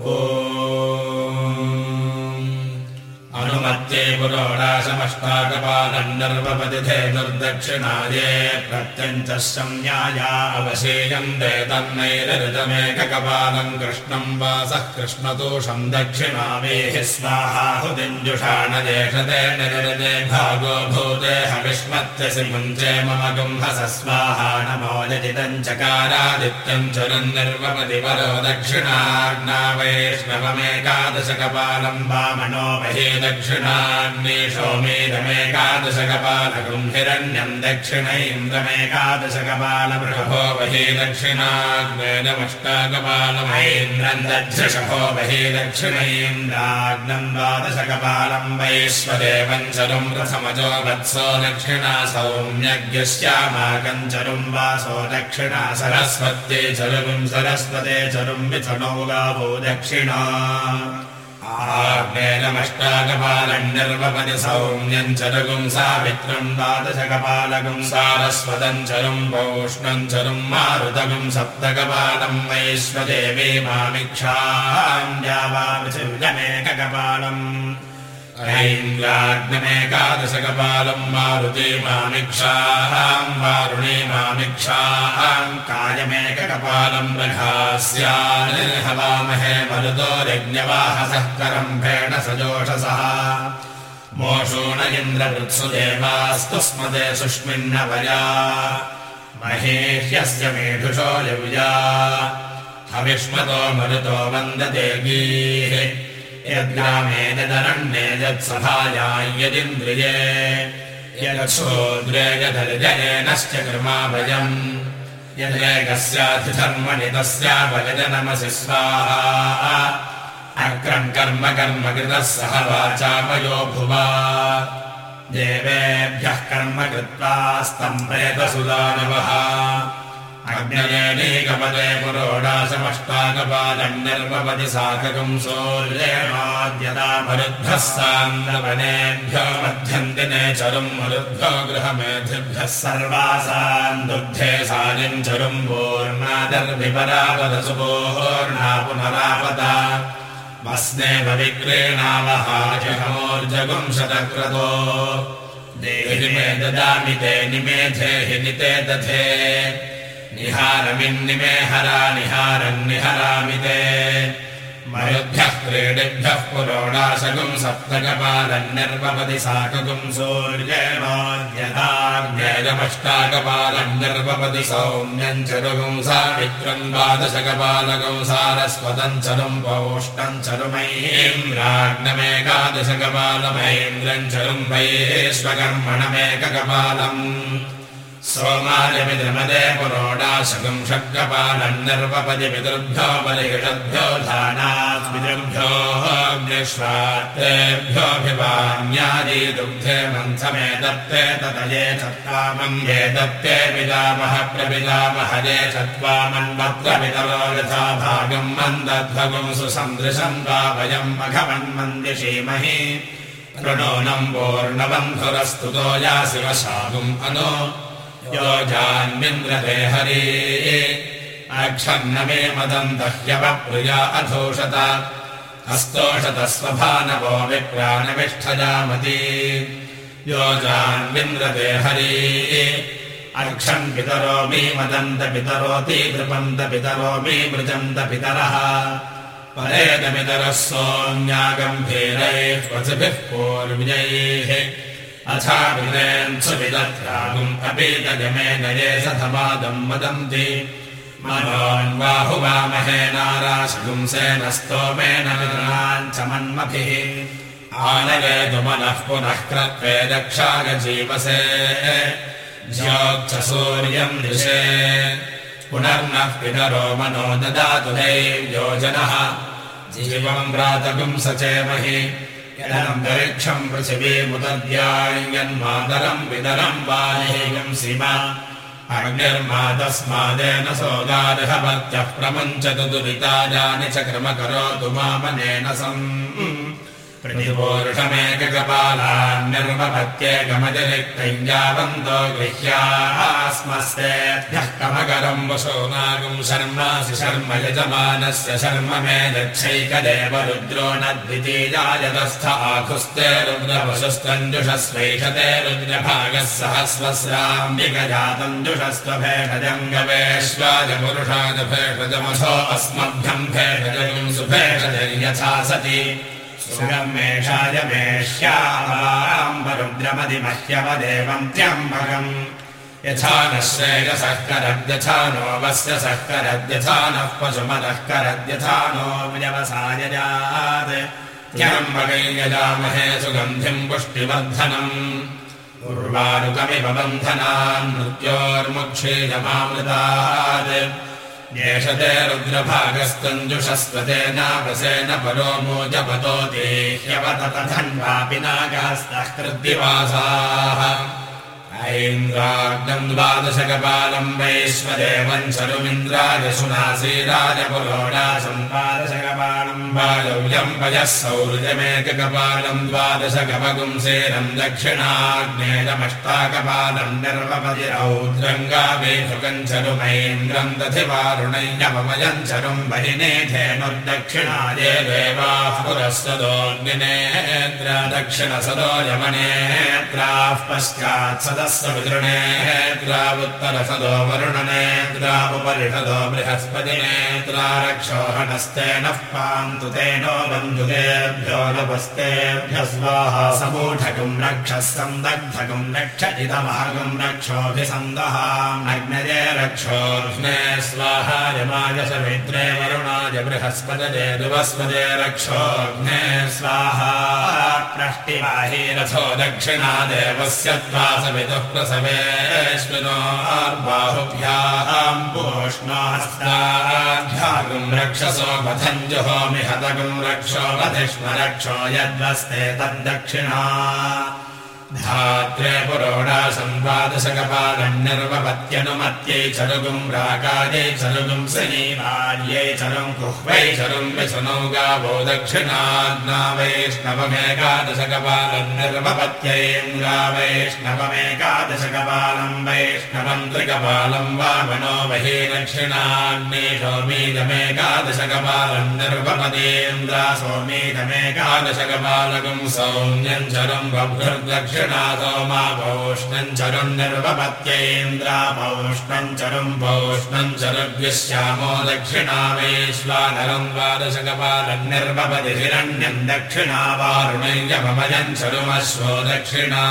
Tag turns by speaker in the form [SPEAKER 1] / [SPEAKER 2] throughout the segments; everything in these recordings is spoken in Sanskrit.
[SPEAKER 1] Oh. अनुमत्ये पुरोडाशमष्टाकपालम् निर्वपतिथे दुर्दक्षिणाये संज्ञाया अवशेयन्ते तन्नैरृतमेककपालम् कृष्णम् वासः कृष्णतोषम् दक्षिणामेः स्वाहाहुदिञ्जुषाणजेषते निरृते भागो भूते हविष्मत्यसि मुञ्चे मम गुम्हस स्वाहा नमो यजितम् चकारादित्यम् चरन् निर्वपति परो दक्षिणाग्ना वैष्णवमेकादशकपालम् वामनो महे दक्षिणाग्निशोमेदमेकादशकपालकम् हिरण्यम् दक्षिणैन्द्रमेकादशकपालवृषभो बहि दक्षिणाग्नेदमष्टाकपालमैन्द्रम् दध्यषभो बहि दक्षिणैन्द्राग्नम् द्वादशकपालम् वैश्वदेवम् चरुम् रथमजो वत्सो दक्षिणा सौम्यज्ञश्यामाकम् चरुम् वासो दक्षिणा सरस्वत्ये चरुम् सरस्वते चरुम् मिथुनौ गावो दक्षिणा निर्वपति सौम्यम् चरुगुम् सावित्रम् द्वादशकपालकम् सारस्वतम् चरुम् पौष्णम् चरुम् मारुतगुम् सप्तकपालम् वैश्वदेवी मामिक्षाम् जावापृथिव्यमेककपालम् ऐन्द्राग्नमेकादशकपालम् मारुति मामिक्षाम् वारुणे मामिक्षाम् कायमेककपालम् रघास्यानिर्हवामहे मरुतो यज्ञवाहसः करम्भेण सजोषसः। मोषूण इन्द्रवृत्सु देवास्तु स्मदे सुष्मिन्नवया। महेह्यस्य मेढुषो यौजा हविष्मतो मरुतो वन्दते गीः यद्ग्रामे यदरण्ये यत्सभायां यदिन्द्रिये यदक्षोद्रे यदर्जयेनश्च कृमाभयम् यदेकस्याधिधर्मणि तस्यापयजनमसि स्वाहा। अक्रम् कर्म कर्म कृतः सह वाचामयो भुवा। देवेभ्यः कर्म कृत्वास्तम् प्रेतसुदानवः अग्नयेणीकपदे पुरोडाशमष्टाकपादम् निर्वपति साककम् सूर्येणाद्यदा मरुद्भ्यः सान्दवनेभ्यो मध्यन्दिने चरुम् मरुद्भ्यो गृहमेधिभ्यः सर्वासाम् दुग्धे सानिम् चरुम् पूर्णादर्भिपरापदसुपूर्णा पुनरापदा वस्ने भविक्रीणामहाजमोर्जगुंशतक्रतो देहि मे ददामि ते निमेधे हि निते दधे निहारमिन्निमे हरा निहारम् निहरामि ते। मरुद्भ्यः क्रीडिभ्यः पुरोडाशकुम् सप्तकपालम् निर्वपति साककुम् सूर्येणोद्यताग्नेयमष्टाकपालम् निर्वपति सौम्यम् चरुगुम् सावित्रम् द्वादशकपालकम् सारस्वतम् चरुम् पौष्टम् चरुमैन्द्राग्नमेकादशकपालमैन्द्रम् चरुम् वैश्वकर्मणमेककपालम् सोमायमिद्रमदे पुरोडाशकम् षड्कपालम् निर्वपति पितृभ्यो परिषद्भ्यो अग्निष्वात्तेभ्योऽभिवान्यादि दुग्धे मन्थमे दत्ते ततये चत्वामम् ये दत्ते पितामह प्रपितामहये चत्वामन्वत्र पितरो यथा भागम् मन्दध्वगुम् सुसन्दृशम् वा वयम् मघवन्मन्दिषीमहि कृणोनम् पूर्णबन्धुरस्तुतो या शिवशागुम् अनो योजान्विन्द्रते हरे। अक्षन्न मे मदम् दह्यवप्रिया अधोषत हस्तोषत स्वभानवो विप्राणविष्ठजामती। हरे। अक्षम् पितरो मे मदन्त पितरोति नृपन्त पितरो मे मृजन्त पितरः। परेदपितरः सोऽन्यागम्भीरैः पथिभिः पूर्विजैः अथाभिनेन्सुविदत्यागुम् अपि तजमे नये सधमादम् वदन्ति। मनोन्बाहुवामहे नाराशगुंसेन स्तोमेन विदृणाञ्च मन्मभिः आनयेतु मनः पुनः क्रत्वे दक्षागजीवसे ज्योक्ष सूर्यम् दिशे। पुनर्नः पितरो मनो ददातु दैव्योजनः जीवम् व्रातगुम् सचेमहि यदन्तरिक्षम् पृथिवीमुदद्यायन्मातरम् पितरम् बालेयम् सीमा। अग्निर्मातस्मादेन सोगार्हवत्यः प्रमुञ्चतु दुरिताजानि च क्रम करोतु मामनेन सम् प्रतिपूरुषमेककपालान्यर्मपत्येकमतिरिक्तञ्जावन्तो गृह्यास्मस्तेभ्यः कमकरम् वशो नागम् शर्मासि शर्म यजमानस्य शर्म मे दक्षैकदेव रुद्रो न द्वितीयायतस्थ आखुस्ते रुद्रवशुस्तञ्जुषस्वैषते रुद्रभागः भेषजमसो अस्मभ्यम् भेषजम् सुभेषजर्यथा सति सुगमेषायमेष्याम्बरुद्रमदिमह्यवदेवम् त्र्यम्बकम् यथा नः श्रेयसः करद्यथा नो वस्य सः करद्यथा नः पशुमदः करद्यथा नो त्र्यम्बकै यजामहे सुगन्धिम् पुष्टिवर्धनम्। उर्वारुकमिव बन्धनान् मृत्योर्मुक्षीयमामृतात् येषते रुद्रभागस्तञ्जुषस्वतेनावसेन परो मोजपतोति ह्यवततधन्वापि नागास्तः कृद्दिवासाः ऐन्द्राग्नम् द्वादशकपालम् वैश्वदेवम् चरुमिन्द्राय सुनासीराय पुरोडाशम् द्वादशकपालम् वायव्यम् पयः सौर्यमेककपालम् द्वादशकपगुंसेरम् दक्षिणाग्नेयमष्टाकपालम् निर्वपतिरौद्रङ्गावेशुकम् चरुमैन्द्रम् दधिवारुणय्यपमयम् चरुम् बहिनेधेनुर्दक्षिणाये देवाः पुरःसदोऽग्निनेत्र दक्षिणसदो यमनेत्राः पश्चात् सदः वितृणेत्रावुत्तरसदो वरुणनेत्रावुपरिषदो बृहस्पतिनेत्रा रक्षोहणस्तेन पान्तु तेनो बन्धुतेभ्यो नपस्तेभ्य स्वाहा समूढकम् रक्षः सन्दग्धकम् रक्ष इदमहगम् रक्षोऽभिसन्दहाग्नये रक्षोऽग्ने स्वाहा यमाय समित्रे वरुणाय बृहस्पतये दुवस्पदे रक्षोऽग्ने स्वाहा प्रष्टिवाहीरथो दक्षिणा देवस्य त्वा समितः प्रसवेश्विनोर्बाहुभ्याम् पोष्णास्ताभ्यागम् रक्षसो जुहोमि हतगम् रक्षो वधिष्म रक्षो यद्वस्ते तद्दक्षिणा धात्रे पुरोडा संवादशकपालम् निर्वपत्यनुमत्यै चरुगुम् राकायै चरुगुम् सनीवाल्यै चरुम् कुह्वै चरुम् विशनौ गावो दक्षिणाग्ना वैष्णवमेकादशकपालम् निर्वपत्यैन्द्रा वैष्णवमेकादशकपालम् वैष्णवम् त्रिकपालम् वामनो वहि दक्षिणाग्ने सोमीदमेकादशकपालम् निर्वपतीन्द्रा सोमीदमेकादशकपालकम् सौम्यम् चरुम् बभ्रुर्दक्षिण सोमापौष्णम् चरुम् निर्वपत्यैन्द्रापौष्णम् चरुम् पौष्णम् चरुग्श्यामो दक्षिणावेश्वानरम् द्वादशकपालम् निर्वपति हिरण्यम् दक्षिणावारुणय्यपमयम् चरुमश्वो दक्षिणा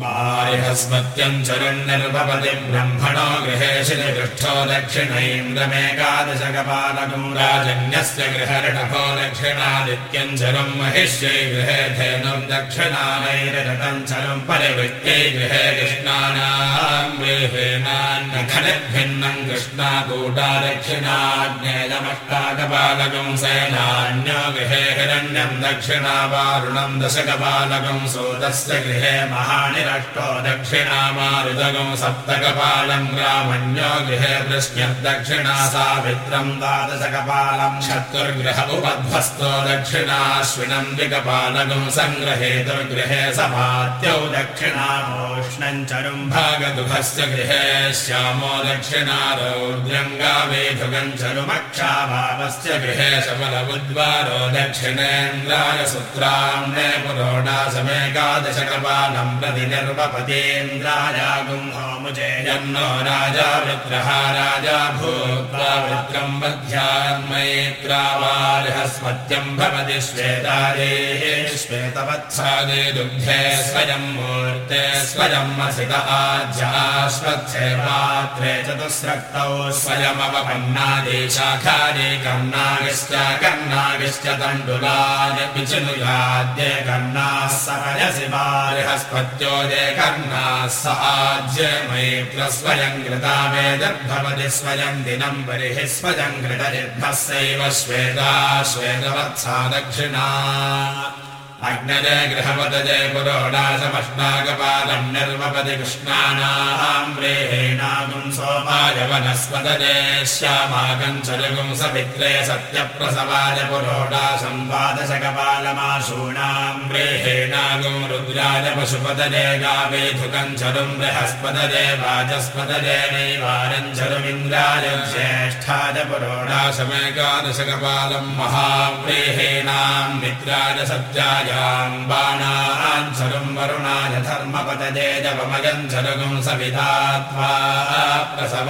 [SPEAKER 1] बाह्यस्मत्यम् चरुन्निर्भवति ब्रह्मणो गृहे श्रीपृष्ठो दक्षिणैन्द्रमेकादशकपालकम् राजन्यस्य गृहऋषभो दक्षिणादित्यम् चरुम् महिष्यै गृहे धेनुम् दक्षिणानैरटम् चरुम् परिवृत्यै गृहे कृष्णानाम् गृहेणान्यखनिर्भिन्नम् कृष्णाकूटा दक्षिणाज्ञेयमष्टाकपालकम् सेनान्यो गृहे हिरण्यम् दक्षिणावारुणम् दशकपालकम् सोदस्य गृहे महानि रष्टो दक्षिणामारुदगम् सप्तकपालम् ग्रामण्यो गृहे वृष्ण्यर्दक्षिणा सावित्रम् द्वादशकपालम् शत्रुर्गृह उपध्वस्तो दक्षिणाश्विनम् द्विकपालकम् सङ्ग्रहेतुर्गृहे सभात्यौ दक्षिणामोष्णम् चरुम् भागदुःखस्य गृहे श्यामो दक्षिणारौद्र्यङ्गावेधुगम् चरुमक्षाभावस्य गृहे शबलबुद्वारो दक्षिणेन्द्राय सुत्राम्ने पुरोडासमेकादशकपालम् प्रति निर्वपतेन्द्रायागुम् होमुजेयन्नो राजा वृत्रः, राजा भूत्वा वृत्रम् बध्यान्मयेत्रावार्हस्पत्यम् भवति श्वेतादेः, श्वेतवत्सादे दुग्धे स्वयम् मूर्ते स्वयम् वसित आज्याश्वत्थे पात्रे चतुस्रक्तौ स्वयमवपन्नादे शाखादे कर्णागिश्च कर्णागिश्च तण्डुलानि विचिनुयाद्ये कर्णाः सपयसि बार्हस्पत्यो कर्णाः स आज्य मैत्रस्वयम् कृता वेदर्भवति स्वयम् दिनम् बहिः स्वयम् कृतजिद्भस्यैव श्वेता श्वेतवत्सा दक्षिणा अग्नजय गृहपदजय पुरोडाशमष्टाकपालम् निर्वपति कृष्णानाम् व्रेहेणागुम् श्यामागम् चलगुम् सवित्रे सत्यप्रसवाय पुरोडाशम् द्वादशकपालमाशूनाम् व्रेहेणागुम् रुद्राय पशुपतजय गावेधुकम् चरुम् बृहस्पतजय वाचस्पतजय नैवारम् चरुमिन्द्राय ज्येष्ठाय पुरोडाशमेकादशकपालम् महाव्रेहेणाम् मित्राय सत्याय बाणाञ्चरुम् वरुणाय जपमयञ्चरुगुम् सविधात्वा प्रसवानागुम्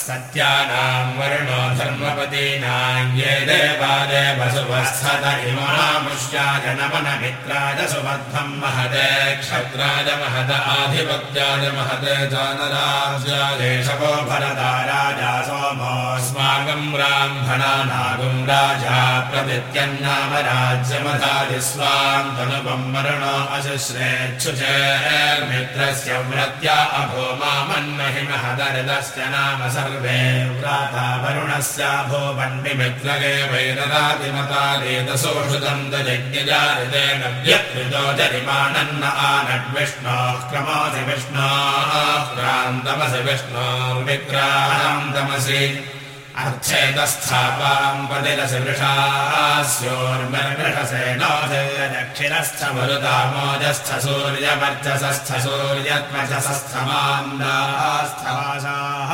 [SPEAKER 1] सत्यानाम् वरुणो धर्मपतीनाम् ये देवादे वसुवस्थत इमामुष्याय नमनमित्राय सुबद्धम् महदे क्षत्राय महद आधिप य महते जानराज्यादेशको भरदा राजा सोमोऽस्माकम् ब्राह्मणानागुम् राजा प्रभृत्यन्नाम राज्यमधादिस्वाम् तनुपम् मरणो अशुश्रेच्छुचेर्मित्रस्य व्रत्या अभो मामन्महि महदरिदस्य नाम सर्वे व्राता वन्मिमित्रगे वैरदातिमतादेतसोषुदम् दयज्ञजारितेन व्यकृतो जरिमानन्न आनड्विष्णोः क्रमोऽसि विष्णोः विष्णोर्विक्रान्तमसि अर्थेतस्थापाम् पतिरसि वृषास्योर्मर्वृषसे दक्षिणस्थ मरुतामोजस्थ सूर्यवर्चसस्थ सूर्यत्वचसस्थमान्दास्थवासाः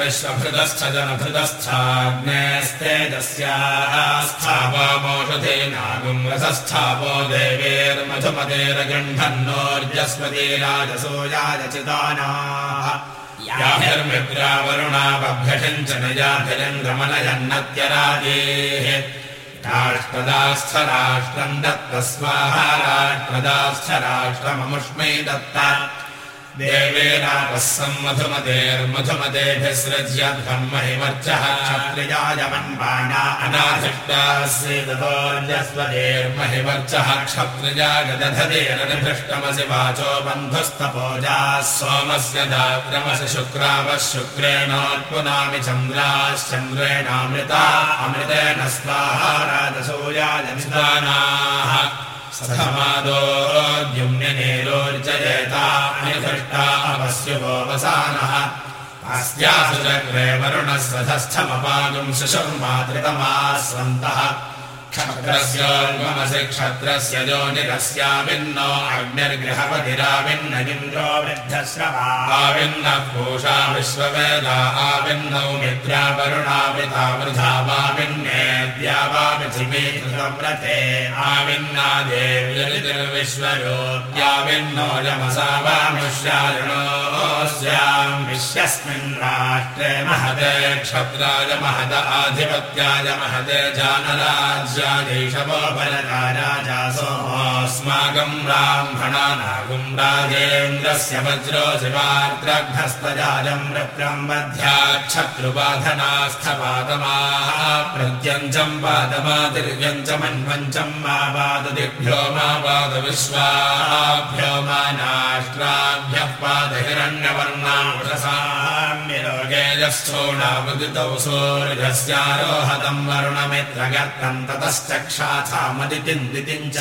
[SPEAKER 1] विश्वभृतस्थ जनभृतस्थाग्नेस्तेजस्याः स्थापामोषधेनागुम् रसस्थापो देवेर्मधुमतेरगण्ठन्नोर्जस्पति राजसूयाजचितानाः याभिर्मिद्रावरुणापभ्यषम् च नयाभिरङ्गमनयन्नत्यराजेः राष्ट्रदास्थ राष्ट्रम् दत्त स्वाहा राष्ट्रदास्थ राष्ट्रममुष्मै दत्त देवेनापः सम्मधुमतेर्मधुमतेभिः सृज्यध्वम् महिमर्चः अनाधिष्टास्येततोर्जस्वतेर्महिमर्चः क्षत्रियागदधतेरनिभृष्टमसि वाचो बन्धुस्तपोजाः सोमस्य दात्रमसि शुक्रावः शुक्रेणोत्पुनामि चन्द्राश्चन्द्रेणामृता अमृतेन स्वाहा राजसूयाजनिदानाः सधमादोद्युम्यनेरोर्जयेता अनिधष्टा अपस्युपोवसानः अस्यासु चक्रे वरुणस्वधस्थमपागुम् शिशुर्मातृतमाः क्षत्रस्योल्मसि क्षत्रस्य योनिरस्याविन्नो अग्निर्गृहपतिराविन्नजिन्द्रो वृद्धस्रवाविन्नः पूषा विश्ववेदा, आविन्नौ मित्रावरुणावितावृधावाविन्नेद्या वा पृथिवी कृतव्रते आविन्ना देव्यतिर्विश्वरूप्याविन्नो यमसा वा मुष्यारुणोऽस्याम् विश्वस्मिन् राष्ट्रे महते, क्षत्राय महत आधिपत्याय महते, जानराज्य देशवोपरता राजा सोमोऽस्माकम् ब्राह्मणानागुम् राजेन्द्रस्य वज्रो शिवार्द्रघ्नस्तजाजम् वृत्रम् वध्याच्छत्रुबाधनास्थपादमाः प्रत्यञ्चम् पादमातिर्यञ्चमन्वञ्चम् मा पाददिभ्यो मा पादविश्वाभ्यो मा नाष्ट्राभ्यः पादहिरण्यवर्णावृतसाम्यलोकेजस्थोणावृतौ सूर्यस्यारोहतम् वरुणमित्रगर्तम् ततश्चक्षाथामदितिम् च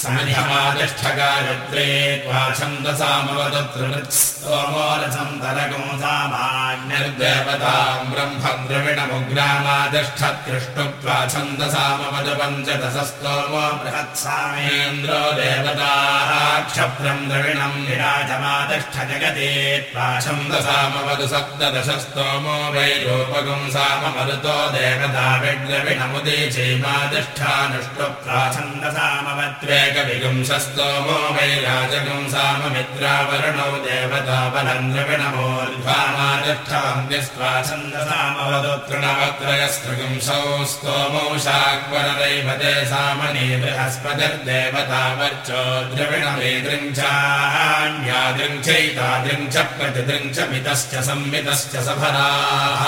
[SPEAKER 1] समिधमातिष्ठगायत्रे त्वा छन्दसामवदतृमृत्स्तोमोरथम् तरगोधामाग्निर्देवताम् ब्रह्मद्रविणमुग्रामातिष्ठत्युष्टुप्त्वा छन्दसामवद पञ्चदशस्तोमो बृहत्सामेन्द्रो देवताः क्षप्रम् द्रविणम् विराजमातिष्ठ जगते त्वा छन्दसामवदु सप्तदशस्तोमो वैरूपगुम् साममरुतो देवता विद्रविणमुदे चैमातिष्ठानुष्टुप्त्वा छन्दसामवत्वे एकविगुंसस्तोमो वैराजगुंसाममित्रावरणौ देवतापनन्द्रविणमोर्ध्वामातिष्ठान्यस्त्वा छन्दसामवदो तृणवत्रयस्त्रिगुंसौ स्तोमौ शाक्वरदैवते सामने बृहस्पतिर्देवतावर्चो द्रविणमेदृञ्चान्यादृञ्चैतादृञ्च प्रतिदृञ्च मितश्च संमितश्च सफराः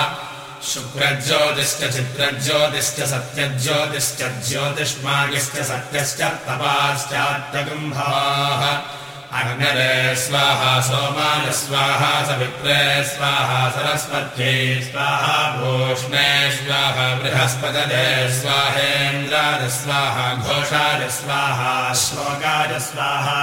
[SPEAKER 1] शुक्रज्योतिश्च चित्रज्योतिश्च सत्यज्योतिश्च ज्योतिष्मागिश्च सत्यश्च तपाश्चात्यगुम्भाः अग्नरे स्वाहा सोमाय स्वाहा सवित्रे स्वाहा सरस्वत्यै स्वाहा भूष्णे स्वाहा बृहस्पतये स्वाहेन्द्राय स्वाहा घोषाय स्वाहा श्लोकाय स्वाहा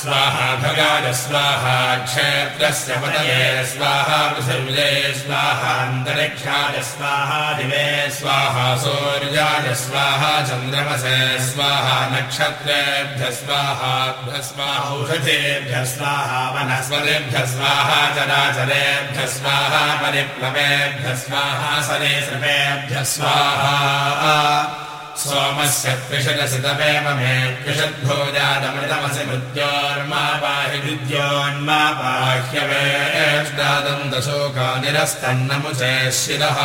[SPEAKER 1] स्वाहा भगाय स्वाहा क्षेत्रस्य पतये स्वाहा पृथिव्ये स्वाहान्तरिक्षाय स्वाहा दिवे स्वाहा सूर्याय स्वाहा चन्द्रमसे स्वाहा नक्षत्रेभ्य स्वाहा स्वाहा औषधेभ्य स्वाहा वनस्पतिभ्य स्वाहा चराचरेभ्य स्वाहा सोमस्य त्रिषदसितमेव मे त्रिषद्भोजादमृतमसि मृत्योर्मा पाहि मृत्योन्मा पाह्यवेष्टादम् दशोकानिरस्तन्नमुचे शिरः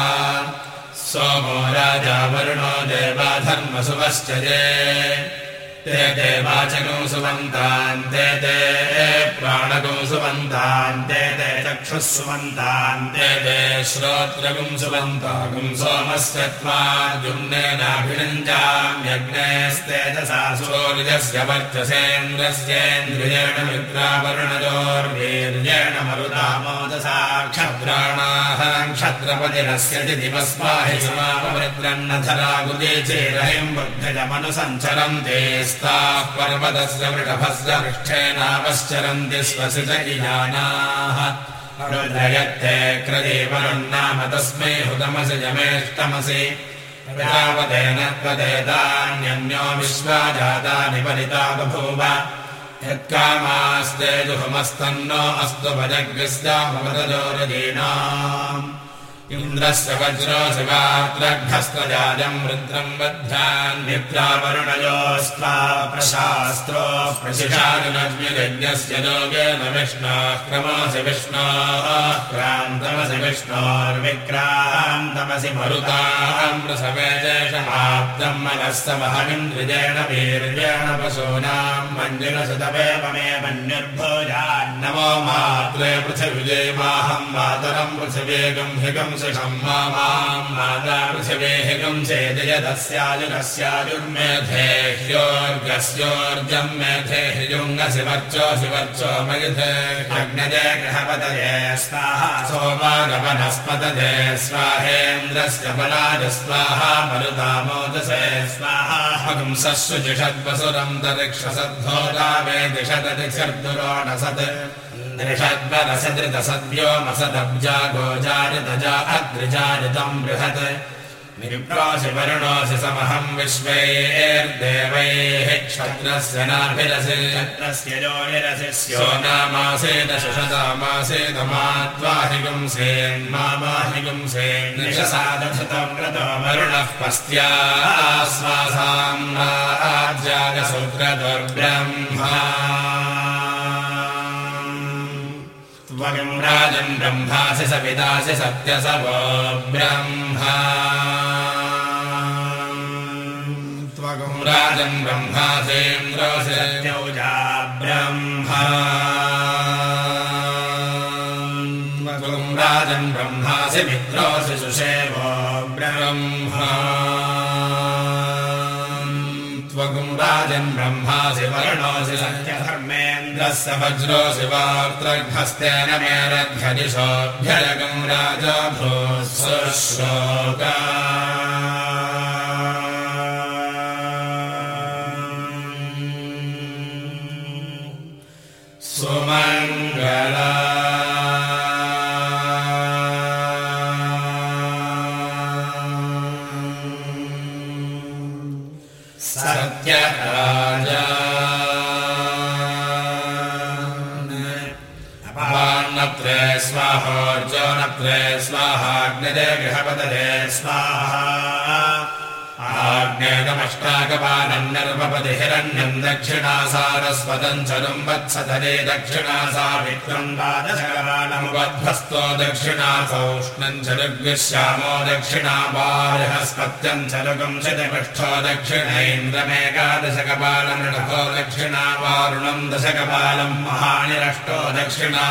[SPEAKER 1] सोमो राजा वरुणो देवाधर्मसुवश्च ये ते ते वाचकं सुमन्तान्ते ते प्राणकं सुमन्तान्ते ते चक्षुः सुमन्तान्ते ते श्रोत्रगुं सुमन्तागुं सोमस्य वर्चसेन्द्रस्येन्द्रियेण मित्रावरुणयोर्वीर्येण मरुतामोदसा क्षत्राणाः क्षत्रपतिरस्य बुद्धजमनुसञ्चरन्ते स्ताः पर्वतस्य वृषभस्य पृष्ठेनापश्चरन्ति स्वसि च इजानाः रुद्रयत्ते क्रदीवरुन्नाम तस्मै हुतमसि जमेष्टमसि प्रजापतेन त्वदेतान्यन्यो विश्वा जातानि परिता बभूव। यत्कामास्ते जुहुमस्तन्नो अस्तु भजग्रस्यामवदजोरदीनाम् इन्द्रस्य वज्रो शिवात्रघस्तजाजम् रुद्रम् बध्यान्निद्रावरुणयोस्त्वा प्रशास्त्रो प्रशिषानुनज्ञस्य योगेन विष्णोः क्रमोऽसि विष्णोः क्रान्तमसि विष्णोर्विक्रान्तमसि मरुताम् प्रसवेशमाप्तम् मनस्तमहमिन्द्रिजेण वीर्येण पशूनाम् मञ्जुलसुतमेव मे मन्युर्भोजान्नमो मात्रे पृथिविजय माहम् मातरम् पृथिवेगम् माता पृथिवेहिकम् चेदयदस्याजुरस्याजुर्मेधे ह्योर्गस्योर्जम् मयुधे अग्नजे गृहपतये स्वाहा सोमागवनस्पतये स्वाहेन्द्रस्य बलाज स्वाहा मरुतामोदसे स्वाहा हंसस्सु जिषद्वसुरम् तरिक्षसद्धोदा वे दिशदतिशर्दुरोणसत् दृषद्वरसदृतसद्व्योमसदब्जा गोजारितजा अद्रिजारितम् बृहत्। निरुप्रासि वरुणोऽसि समहम् विश्वैर्देवैः क्षत्रस्य नाभिरसि। क्षत्रस्य योनिरसि स्यो नामासेन शशतामासेन मात्वाहिगुंसेन्माहिगुंसेन् निशसादधतम् कृतो वरुणः पस्त्याश्वासाम् राज्यागसूत्रदुर्ब्रह्मा त्वगम् राजम् ब्रह्मासि त्वगम् राजम् ब्रह्मासेन्द्रोऽसि सत्यौजा ब्रह्मा। त्वगम् राजम् ब्रह्मासि मित्रोऽसि सुषेवो ब्रह्मा। त्वगुम् राजन् ब्रह्मासि वर्णोऽसि सत्यधर्मेन्द्रस्य वज्रोऽसि वार्त्रघस्तेन मेरध्यदिशोऽभ्यजगम् राजा भूश्लोका सुमङ्गला आग्नेयमष्टाकपालम् निर्वपति हिरण्यम् दक्षिणा सारस्वतम् चरुम् वत्सधरे दक्षिणा सावित्रम् द्वादशकपालमुपध्वस्तो दक्षिणा सौष्णम् चरुग्श्यामो दक्षिणा बालहस्पत्यम् चरुगम् शतपृष्ठो दक्षिणैन्द्रमेकादशकपालमृढको दक्षिणा वारुणम् दशकपालम् महानिरष्टो दक्षिणा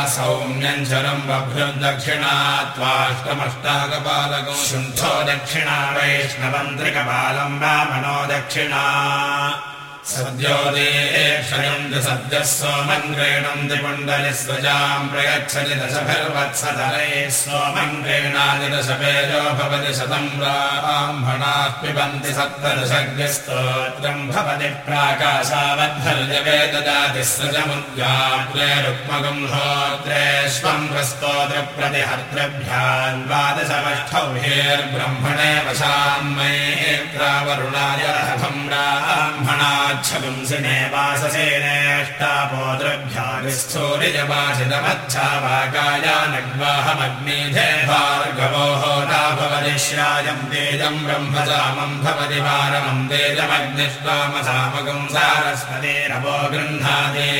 [SPEAKER 1] बभ्रुदक्षिणा त्वाष्टमष्टाकपालकम् शुण्ठो दक्षिणा वैष्णवन्त्रिकपाल बालम् वामनो दक्षिणा सद्योदे क्षयन्ति सद्यः सोमम् क्रीणन्ति कुण्डलिस्वजाम् प्रयच्छति दशभिर्वत्सतरैः सोमम् क्रीणाति दशपेजो भवति शतम् ब्राह्मणाः पिबन्ति सप्तदशज्ञस्तोत्रम् भवति प्राकाशावद्धर्जवे ददाति द्वादशमष्टौ हेर्ब्रह्मणे वशाम् मयेत्रावरुणाय रहभम् ब्राह्मणाच्छगुंसिने वाससेनेष्टापोद्रभ्याविस्थूरिजवासितमच्छावाकायानग्वाहमग्निधे भार्गवोः नाभवदिश्रायम् तेजम् ब्रह्मजामम् भवति वारमम् तेजमग्निष्वामसामगम् सारस्वतेरवो गृह्णाति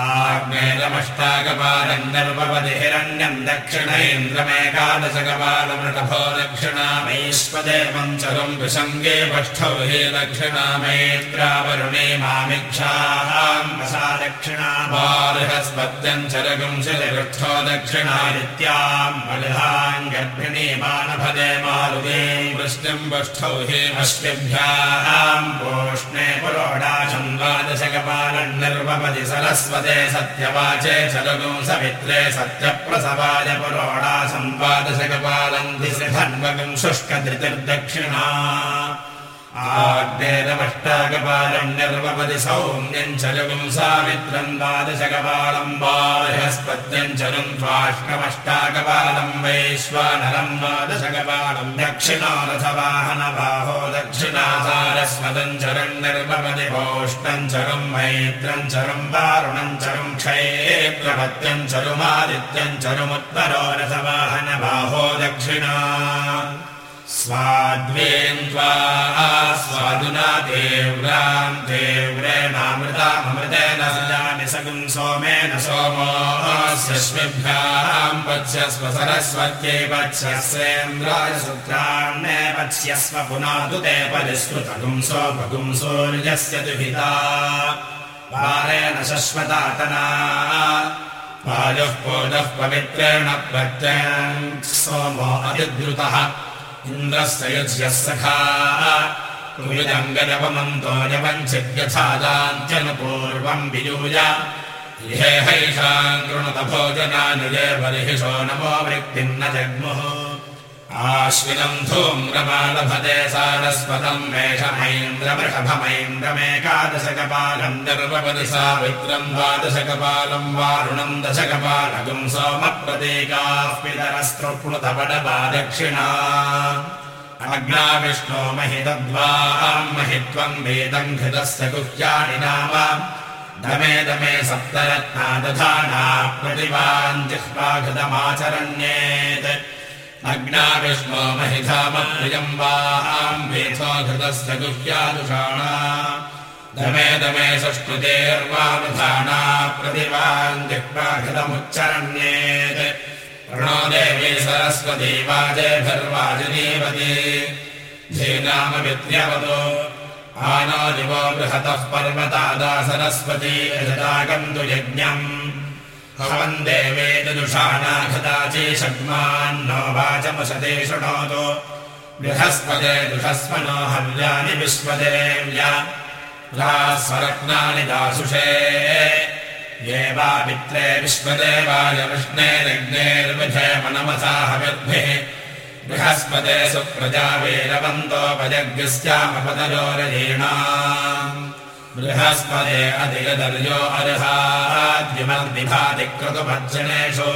[SPEAKER 1] आग्नेयमष्टाकपालम् नृपपति हिरण्यम् दक्षिणेन्द्रमेकादशकपालमृटभो दक्षिणामैष्वदेवम् चरुम् विसङ्गे पष्ठौ हि दक्षिणामेत्रावरुणे मामिक्षाम् सा दक्षिणाबालहस्पत्यम् चरगुम् शिलगृष्ठो दक्षिणादित्याम् बलिहाम् गर्भिणी मानभदे मारुदीम् वृष्टिम् पष्ठौ हि अश्विभ्याम् पोष्णे पुरोडाशम् द्वादशकपालम् निर्वपति सरस्वती सत्यवाचे चलगु सवित्रे सत्यप्रसवाय पुरोडा सम्पादशकपालन्ति धन्वगम् शुष्कधृतिर्दक्षिणा सामित्रम् द्वादशकपालम् बालहस्पत्यम् चरुम् त्वाष्टमष्टाकपालम् वैश्वानरम् द्वादशकपालम् दक्षिणारथवाहनबाहो दक्षिणासारस्वतम् चरम् निर्वपति भोष्टम् चरुम् मैत्रम् चरुम् वारुणम् चरुम् क्षेत्रपत्यम् चरुमादित्यम् चरुमुत्तरो रथवाहनबाहो दक्षिणा स्वाद्वेन्द्वा स्वादुना देव्राम् सगुम् सोमेन सोमोऽस्यश्मिभ्याम् पच्यस्व सरस्वत्यै पच्यस्वेन्द्राय पच्यस्व पुनातु ते परिष्कृतगुम् सोपगुम् सूर्यस्य दुहिता पारेण शश्वतातना वायुः पूजः पवित्रेण प्रत्ययम् सोमो अतिद्रुतः इन्द्रस्य युज्यः सखा कुयुजङ्गजपमन्तो यवञ्चिद्यथादान्त्यनुपूर्वम् वियूय इहेहैषाम् कृणुत भोजनानि ये बर्हिषो नमो वृत्तिम् न जग्मुः आश्विनम् धूम्रमालभते सारस्वतम् मेषमैन्द्रवृषभमैन्द्रमेकादशकपालम् निर्वपति सावित्रम् द्वादशकपालम् वारुणम् दशकपालगुम् सोमप्रतीकाः पितरस्तृप्लुतपडपा दक्षिणा अग्ना विष्णो महितद्वाम् महित्वम् वेदम् घृतस्य गुह्यानि नाम। दमे दमे सप्तरत्ना दधाना प्रतिभान् जिह्वाघृतमाचरण्येत् अग्ना विष्णो महिधामप्रियम् वाम् वेथो घृतस्य गुह्यादुषाणा दमे दमे सुष्टुतेर्वानुधाना प्रतिभान् जिह्वाघृतमुच्चरण्येत्। प्रणो देवी सरस्वती धीनामविद्यवतो। आनो दिवो बृहतः पर्वतादा सरस्वती यजदागन्तु यज्ञम् भवन् देवे दुषाणाघताची षड्मान्नो वाचमशते शृणोतु। बृहस्पते दुषस्वनो हव्यानि विश्वदेव्या स्वरत्नानि दासुषे। ये वा पित्रे विश्वदेवाय विष्णेरग्नेर्विधे मनमसा हविर्भिः। बृहस्पते सुप्रजा वीरवन्तोपजग्स्यामपदयोरयीणाम् बृहस्पते अधिगदर्यो अर्हाद्युमर्दिभाति क्रतुभर्जनेषु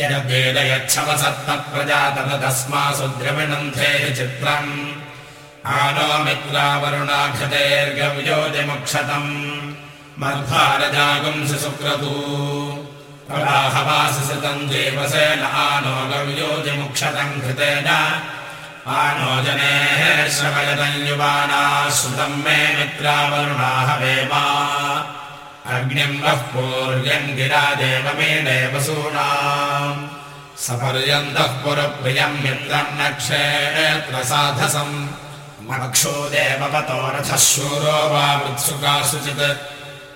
[SPEAKER 1] यद्वेदयच्छवसत्तप्रजा तद तस्मासु द्रविणन्थे चित्रम्। आनो मित्रावरुणाघतेर्गव्योतिमुक्षतम् मध्वारजागुंसि सुक्रतू प्रवाहवासि सतम् देवसेन आनो गव्योतिमुक्षतम् घृतेन आनो जनेः श्रवयतम् युवानाः श्रुतम् मे मित्रावरुणाः वेमा। अग्निम् वः पूर्यम् गिरा देव मे देवसूनाम् सपर्यन्तः पुरप्रियम् मित्रम् न क्षेत्रसाधसम्। मक्षो देवपतो रथः शूरो वा वृत्सुकासुचित्।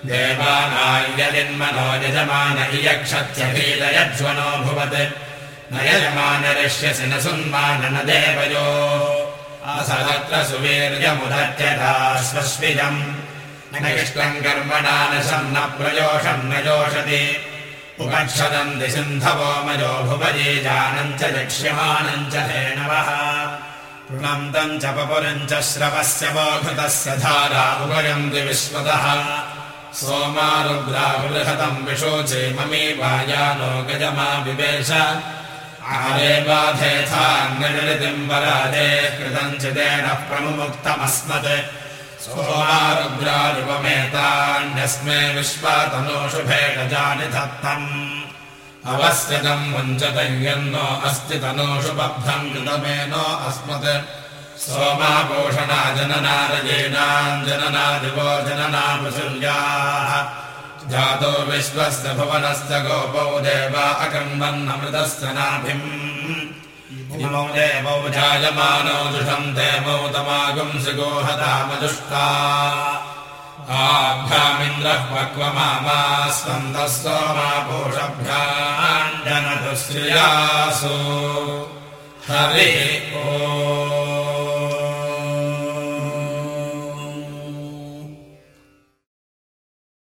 [SPEAKER 1] देवानायलिन्मनो यजमान इयक्षत्यभीदयज्वनो भुवत् न यजमानरिष्यसि न सुन्मान न देवयो असदत्र सुवीर्यमुदत्यथा इष्टम् कर्मणा शम् न प्रयोषम् न योषति। उपक्षदन्ति सिन्धवो मयो भुवये जानम् च लक्ष्यमानम् च धेनवः ृणन्तम् च पपुरम् च श्रवस्य वोघृतस्य धारा उभयम् विश्वतः सोमारुद्राबृहतम् विशोचे ममी वायानो गजमा विवेश वरादे कृतम् चिदेन प्रमुक्तमस्मत् सोमारुद्रारुपमेतान्यस्मे विश्वातनोषु भेटजानि धत्तम् अवस्यतम् वञ्चतयन्नो अस्ति तनोषु बद्धम् कृतमेनो अस्मत्। सोमापोषणा जननारयेनाम् जननादिवो जननापशुल्याः जातो विश्वस्य भुवनस्य गोपौ देवा अकण्वन्नमृतस्य नाभिम्। इमौ देवौ जायमानौ जुषम् देवौ तमागुंसि गोहतामजुष्टा आभ्यामिन्द्रः पक्वमास्वन्तः सोमापोषभ्याम् जनतु श्रियासु हरिः ओ